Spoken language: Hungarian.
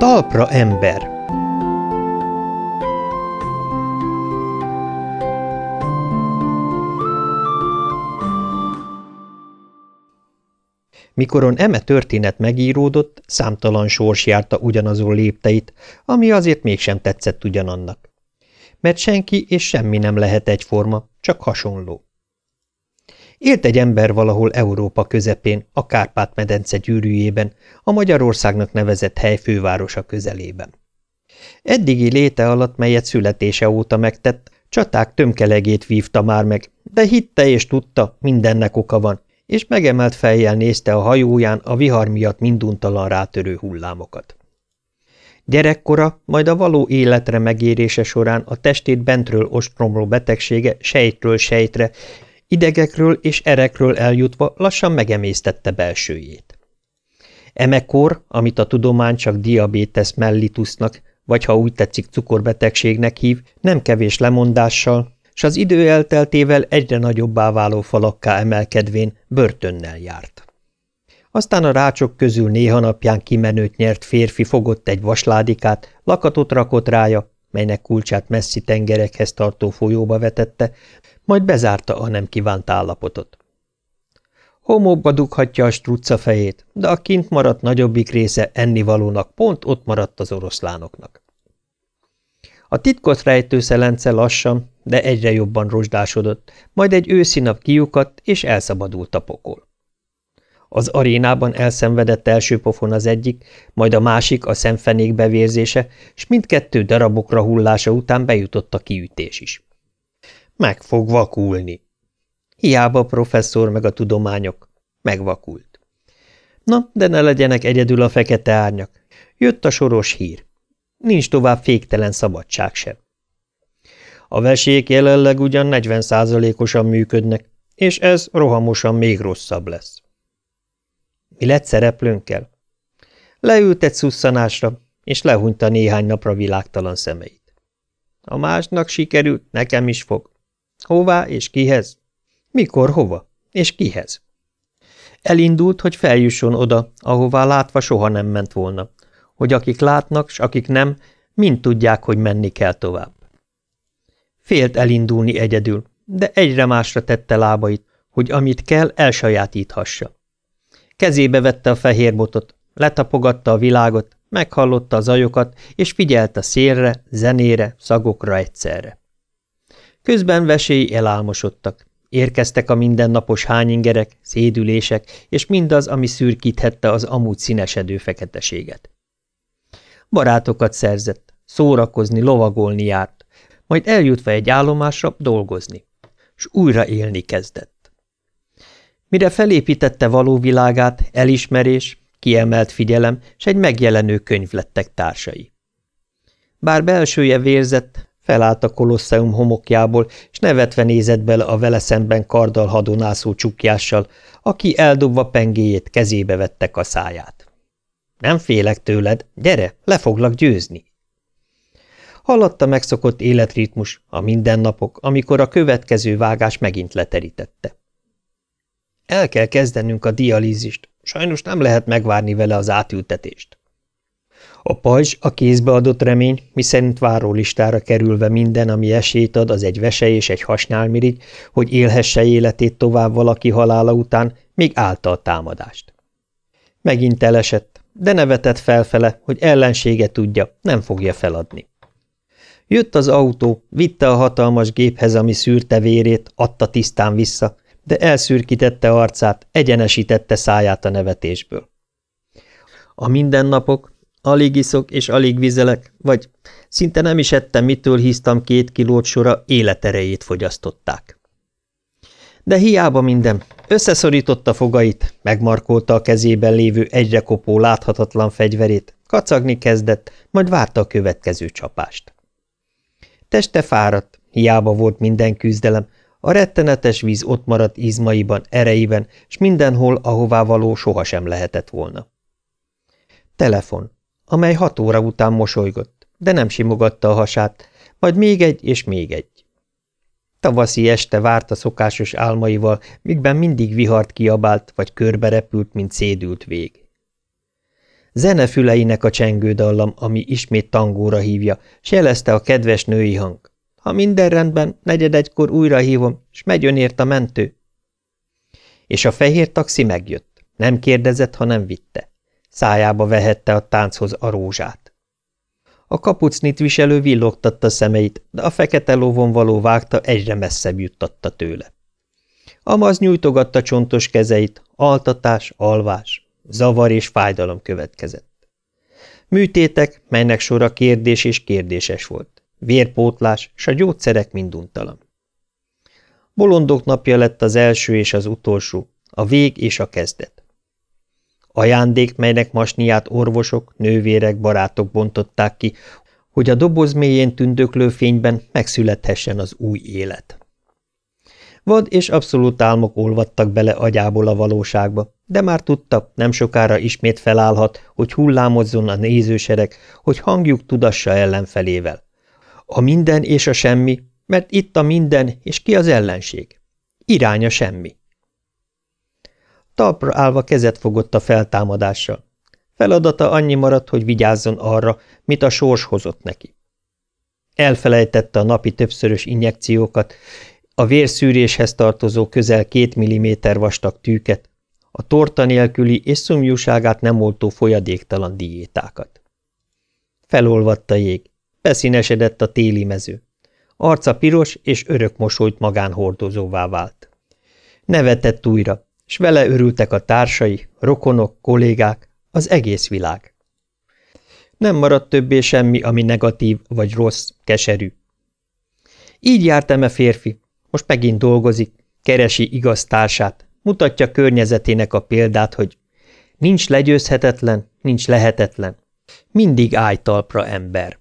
Talpra ember Mikoron eme történet megíródott, számtalan sors járta ugyanazon lépteit, ami azért mégsem tetszett ugyanannak. Mert senki és semmi nem lehet egyforma, csak hasonló. Élt egy ember valahol Európa közepén, a Kárpát-medence gyűrűjében, a Magyarországnak nevezett hely fővárosa közelében. Eddigi léte alatt, melyet születése óta megtett, csaták tömkelegét vívta már meg, de hitte és tudta, mindennek oka van, és megemelt fejjel nézte a hajóján a vihar miatt minduntalan rátörő hullámokat. Gyerekkora, majd a való életre megérése során a testét bentről ostromló betegsége sejtről sejtre, idegekről és erekről eljutva lassan megemésztette belsőjét. Emekor, amit a tudomány csak diabétesz mellitusnak, vagy ha úgy tetszik cukorbetegségnek hív, nem kevés lemondással, s az idő elteltével egyre nagyobbá váló falakká emelkedvén börtönnel járt. Aztán a rácsok közül néha napján kimenőt nyert férfi fogott egy vasládikát, lakatot rakott rája, melynek kulcsát messzi tengerekhez tartó folyóba vetette, majd bezárta a nem kívánt állapotot. Homokba dughatja a strucca fejét, de a kint maradt nagyobbik része ennivalónak pont ott maradt az oroszlánoknak. A titkot rejtő szelence lassan, de egyre jobban rozsdásodott, majd egy őszi nap kiukadt, és elszabadult a pokol. Az arénában elszenvedett első pofon az egyik, majd a másik a szemfenék bevérzése, s mindkettő darabokra hullása után bejutott a kiütés is. Meg fog vakulni. Hiába a professzor meg a tudományok. Megvakult. Na, de ne legyenek egyedül a fekete árnyak. Jött a soros hír. Nincs tovább féktelen szabadság sem. A vesék jelenleg ugyan 40 százalékosan működnek, és ez rohamosan még rosszabb lesz. Mi lett szereplőnkkel? Leült egy szusszanásra, és lehúnyta néhány napra világtalan szemeit. A másnak sikerült, nekem is fog. Hová és kihez? Mikor hova? És kihez? Elindult, hogy feljusson oda, ahová látva soha nem ment volna, hogy akik látnak, s akik nem, mind tudják, hogy menni kell tovább. Félt elindulni egyedül, de egyre másra tette lábait, hogy amit kell, elsajátíthassa. Kezébe vette a fehér botot, letapogatta a világot, meghallotta az ajokat, és figyelt a szélre, zenére, szagokra egyszerre. Közben vesély elálmosodtak. Érkeztek a mindennapos hányingerek, szédülések, és mindaz, ami szürkíthette az amúgy színesedő feketeséget. Barátokat szerzett, szórakozni, lovagolni járt, majd eljutva egy állomásra dolgozni, s újra élni kezdett. Mire felépítette való világát, elismerés, kiemelt figyelem, s egy megjelenő könyv lettek társai. Bár belsője vérzett, Felállt a kolosseum homokjából, és nevetve nézett bele a vele szemben karddal hadonászó csukjással, aki eldobva pengéjét kezébe vette a száját. Nem félek tőled, gyere, le foglak győzni. Haladt a megszokott életritmus, a mindennapok, amikor a következő vágás megint leterítette. El kell kezdenünk a dialízist, sajnos nem lehet megvárni vele az átültetést. A pajzs a kézbe adott remény, miszerint várólistára kerülve minden, ami esélyt ad, az egy vese és egy hasnyálmirigy, hogy élhesse életét tovább valaki halála után, még állta a támadást. Megint elesett, de nevetett felfele, hogy ellensége tudja, nem fogja feladni. Jött az autó, vitte a hatalmas géphez, ami szűrte vérét, adta tisztán vissza, de elszürkítette arcát, egyenesítette száját a nevetésből. A mindennapok, Alig iszok és alig vizelek, vagy szinte nem is ettem, mitől híztam két kilót sora, életerejét fogyasztották. De hiába minden, összeszorította fogait, megmarkolta a kezében lévő egyre kopó láthatatlan fegyverét, kacagni kezdett, majd várta a következő csapást. Teste fáradt, hiába volt minden küzdelem, a rettenetes víz ott maradt izmaiban, ereiben, s mindenhol, ahová való sohasem lehetett volna. Telefon amely hat óra után mosolygott, de nem simogatta a hasát, majd még egy és még egy. Tavaszi este várt a szokásos álmaival, mikben mindig vihart kiabált, vagy körbe repült, mint szédült vég. Zenefüleinek a csengődallam, ami ismét tangóra hívja, s jelezte a kedves női hang. Ha minden rendben, negyed egykor újra hívom, s megy önért a mentő. És a fehér taxi megjött. Nem kérdezett, hanem vitte. Szájába vehette a tánchoz a rózsát. A kapucnit viselő villogtatta szemeit, de a fekete lovon való vágta egyre messzebb juttatta tőle. Amaz nyújtogatta csontos kezeit, altatás, alvás, zavar és fájdalom következett. Műtétek, melynek sora kérdés és kérdéses volt. Vérpótlás, s a gyógyszerek minduntalan. Bolondok napja lett az első és az utolsó, a vég és a kezdet. Ajándék, melynek masniát orvosok, nővérek, barátok bontották ki, hogy a doboz mélyén tündöklő fényben megszülethessen az új élet. Vad és abszolút álmok olvadtak bele agyából a valóságba, de már tudta, nem sokára ismét felállhat, hogy hullámozzon a nézősereg, hogy hangjuk tudassa ellenfelével. A minden és a semmi, mert itt a minden, és ki az ellenség? Iránya semmi. Talpra állva kezet fogott a feltámadással. Feladata annyi maradt, hogy vigyázzon arra, mit a sors hozott neki. Elfelejtette a napi többszörös injekciókat, a vérszűréshez tartozó közel két milliméter vastag tűket, a torta nélküli és szomjúságát nem oltó folyadéktalan diétákat. Felolvadt a jég, beszínesedett a téli mező. Arca piros és örök mosolyt magán hordozóvá vált. Nevetett újra, s vele örültek a társai, rokonok, kollégák, az egész világ. Nem maradt többé semmi, ami negatív vagy rossz, keserű. Így járt eme férfi, most megint dolgozik, keresi igaz társát, mutatja környezetének a példát, hogy nincs legyőzhetetlen, nincs lehetetlen. Mindig állj talpra, ember.